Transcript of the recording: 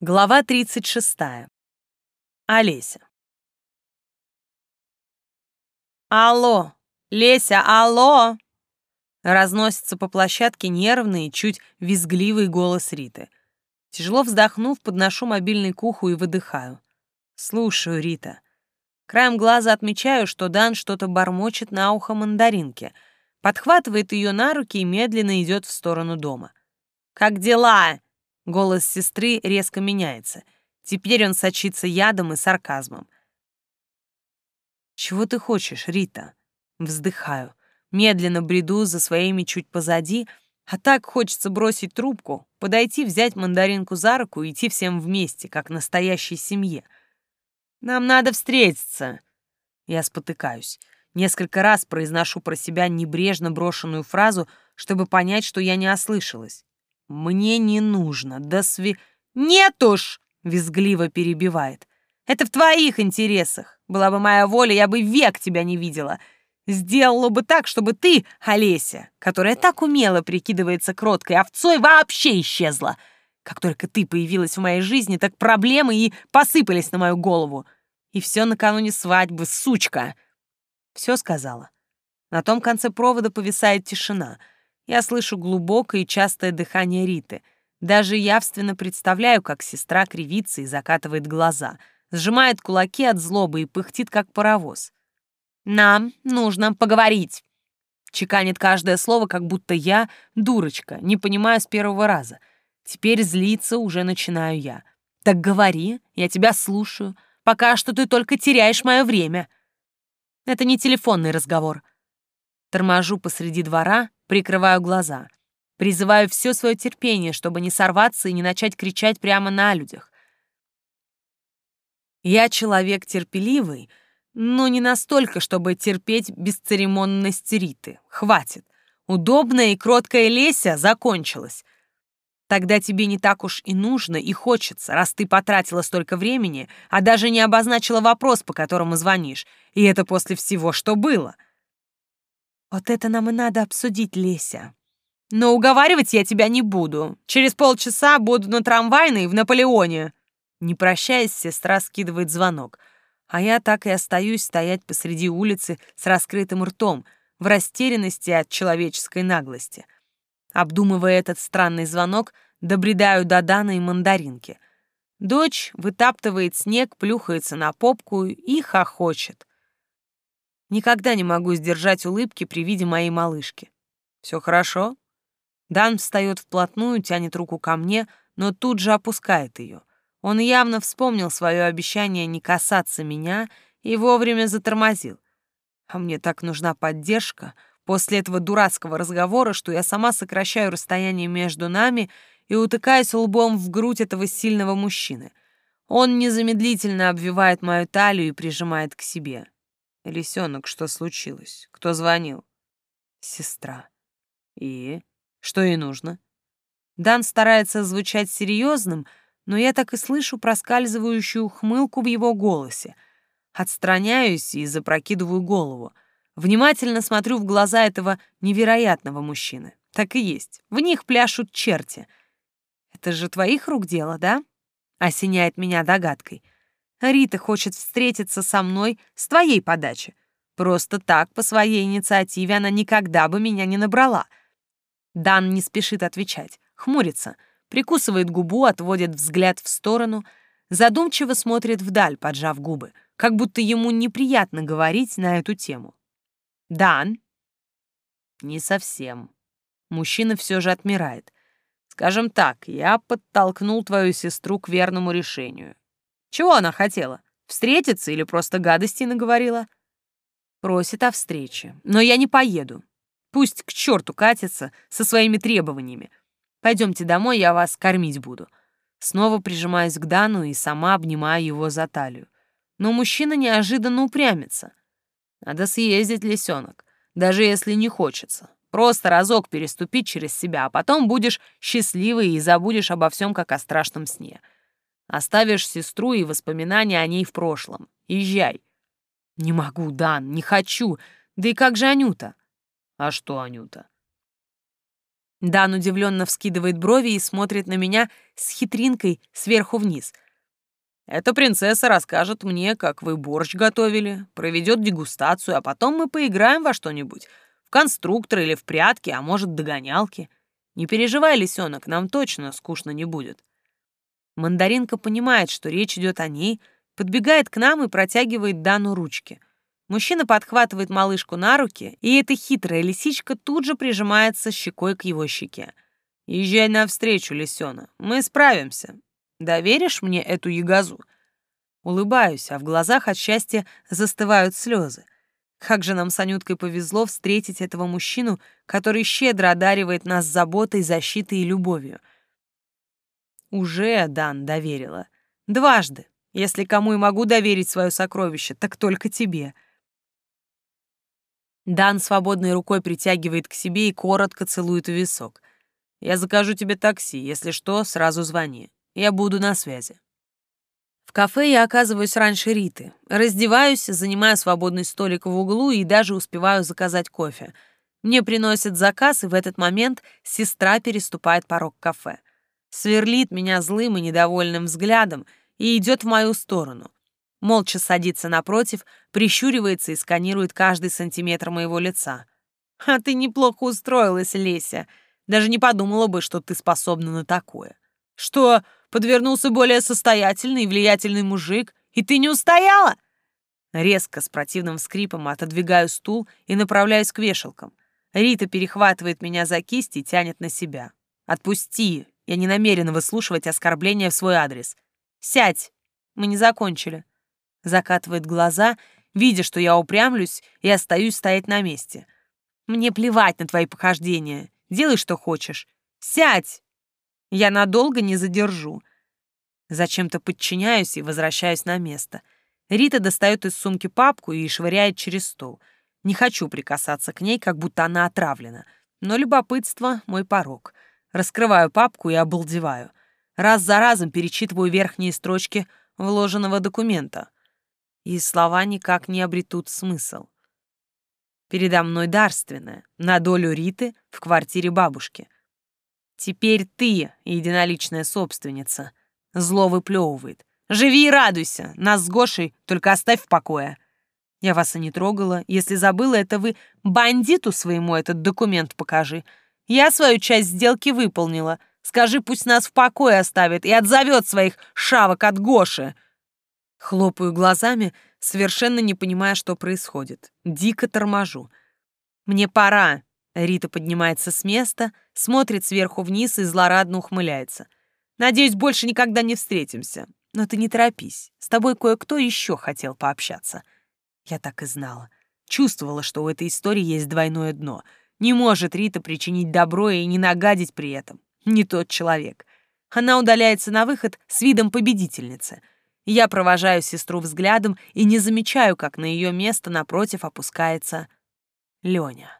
Глава 36. Олеся. «Алло! Леся, алло!» Разносится по площадке нервный, чуть визгливый голос Риты. Тяжело вздохнув, подношу мобильный к уху и выдыхаю. Слушаю, Рита. Краем глаза отмечаю, что Дан что-то бормочет на ухо мандаринке, подхватывает ее на руки и медленно идет в сторону дома. «Как дела?» Голос сестры резко меняется. Теперь он сочится ядом и сарказмом. «Чего ты хочешь, Рита?» Вздыхаю. Медленно бреду за своими чуть позади, а так хочется бросить трубку, подойти, взять мандаринку за руку и идти всем вместе, как настоящей семье. «Нам надо встретиться!» Я спотыкаюсь. Несколько раз произношу про себя небрежно брошенную фразу, чтобы понять, что я не ослышалась. «Мне не нужно, да сви...» «Нет уж!» — визгливо перебивает. «Это в твоих интересах. Была бы моя воля, я бы век тебя не видела. Сделала бы так, чтобы ты, Олеся, которая так умело прикидывается кроткой овцой, вообще исчезла. Как только ты появилась в моей жизни, так проблемы и посыпались на мою голову. И все накануне свадьбы, сучка!» Все сказала. На том конце провода повисает тишина — я слышу глубокое и частое дыхание Риты. Даже явственно представляю, как сестра кривится и закатывает глаза, сжимает кулаки от злобы и пыхтит, как паровоз. «Нам нужно поговорить!» Чеканит каждое слово, как будто я дурочка, не понимаю с первого раза. Теперь злиться уже начинаю я. «Так говори, я тебя слушаю. Пока что ты только теряешь мое время». Это не телефонный разговор. Торможу посреди двора, Прикрываю глаза. Призываю все свое терпение, чтобы не сорваться и не начать кричать прямо на людях. Я человек терпеливый, но не настолько, чтобы терпеть бесцеремонность Риты. Хватит. Удобная и кроткая Леся закончилась. Тогда тебе не так уж и нужно и хочется, раз ты потратила столько времени, а даже не обозначила вопрос, по которому звонишь. И это после всего, что было. — вот это нам и надо обсудить, Леся. Но уговаривать я тебя не буду. Через полчаса буду на трамвайной в Наполеоне. Не прощаясь, сестра скидывает звонок. А я так и остаюсь стоять посреди улицы с раскрытым ртом, в растерянности от человеческой наглости. Обдумывая этот странный звонок, добредаю до Дана и мандаринки. Дочь вытаптывает снег, плюхается на попку и хохочет. Никогда не могу сдержать улыбки при виде моей малышки. Все хорошо? Дан встает вплотную, тянет руку ко мне, но тут же опускает ее. Он явно вспомнил свое обещание не касаться меня и вовремя затормозил. А мне так нужна поддержка после этого дурацкого разговора, что я сама сокращаю расстояние между нами и утыкаюсь лбом в грудь этого сильного мужчины. Он незамедлительно обвивает мою талию и прижимает к себе. Лисенок, что случилось? Кто звонил? Сестра. И? Что ей нужно? Дан старается звучать серьезным, но я так и слышу проскальзывающую ухмылку в его голосе. Отстраняюсь и запрокидываю голову. Внимательно смотрю в глаза этого невероятного мужчины. Так и есть. В них пляшут черти. Это же твоих рук дело, да? Осеняет меня догадкой. Рита хочет встретиться со мной с твоей подачи. Просто так, по своей инициативе, она никогда бы меня не набрала. Дан не спешит отвечать, хмурится, прикусывает губу, отводит взгляд в сторону, задумчиво смотрит вдаль, поджав губы, как будто ему неприятно говорить на эту тему. «Дан?» «Не совсем». Мужчина все же отмирает. «Скажем так, я подтолкнул твою сестру к верному решению. Чего она хотела? Встретиться или просто гадости наговорила? Просит о встрече. Но я не поеду. Пусть к черту катится со своими требованиями. Пойдемте домой, я вас кормить буду. Снова прижимаюсь к Дану и сама обнимаю его за талию. Но мужчина неожиданно упрямится. Надо съездить, лисенок, даже если не хочется. Просто разок переступить через себя, а потом будешь счастливый и забудешь обо всем, как о страшном сне. Оставишь сестру и воспоминания о ней в прошлом. Езжай. Не могу, Дан, не хочу. Да и как же Анюта? А что Анюта? Дан удивленно вскидывает брови и смотрит на меня с хитринкой сверху вниз. «Эта принцесса расскажет мне, как вы борщ готовили, проведет дегустацию, а потом мы поиграем во что-нибудь. В конструктор или в прятки, а может, догонялки. Не переживай, лисенок, нам точно скучно не будет». Мандаринка понимает, что речь идет о ней, подбегает к нам и протягивает Дану ручки. Мужчина подхватывает малышку на руки, и эта хитрая лисичка тут же прижимается щекой к его щеке. «Езжай навстречу, лисёна, мы справимся. Доверишь мне эту ягозу?» Улыбаюсь, а в глазах от счастья застывают слезы. Как же нам с Анюткой повезло встретить этого мужчину, который щедро одаривает нас заботой, защитой и любовью. Уже Дан доверила. Дважды. Если кому и могу доверить свое сокровище, так только тебе — Дан свободной рукой притягивает к себе и коротко целует в висок. «Я закажу тебе такси. Если что, сразу звони. Я буду на связи». В кафе я оказываюсь раньше Риты. Раздеваюсь, занимаю свободный столик в углу и даже успеваю заказать кофе. Мне приносят заказ, и в этот момент сестра переступает порог кафе. Сверлит меня злым и недовольным взглядом и идет в мою сторону молча садится напротив, прищуривается и сканирует каждый сантиметр моего лица. «А ты неплохо устроилась, Леся. Даже не подумала бы, что ты способна на такое. Что, подвернулся более состоятельный и влиятельный мужик, и ты не устояла?» Резко, с противным скрипом, отодвигаю стул и направляюсь к вешалкам. Рита перехватывает меня за кисть и тянет на себя. «Отпусти! Я не намерена выслушивать оскорбления в свой адрес. Сядь! Мы не закончили» закатывает глаза, видя, что я упрямлюсь и остаюсь стоять на месте. «Мне плевать на твои похождения. Делай, что хочешь. Сядь! Я надолго не задержу». Зачем-то подчиняюсь и возвращаюсь на место. Рита достает из сумки папку и швыряет через стол. Не хочу прикасаться к ней, как будто она отравлена. Но любопытство — мой порог. Раскрываю папку и обалдеваю. Раз за разом перечитываю верхние строчки вложенного документа и слова никак не обретут смысл. Передо мной дарственная, на долю Риты в квартире бабушки. Теперь ты, единоличная собственница, зло выплевывает. Живи и радуйся, нас с Гошей только оставь в покое. Я вас и не трогала. Если забыла, это вы бандиту своему этот документ покажи. Я свою часть сделки выполнила. Скажи, пусть нас в покое оставит и отзовет своих шавок от Гоши. Хлопаю глазами, совершенно не понимая, что происходит. Дико торможу. «Мне пора!» Рита поднимается с места, смотрит сверху вниз и злорадно ухмыляется. «Надеюсь, больше никогда не встретимся. Но ты не торопись. С тобой кое-кто еще хотел пообщаться». Я так и знала. Чувствовала, что у этой истории есть двойное дно. Не может Рита причинить добро и не нагадить при этом. Не тот человек. Она удаляется на выход с видом победительницы — я провожаю сестру взглядом и не замечаю, как на ее место напротив опускается Леня.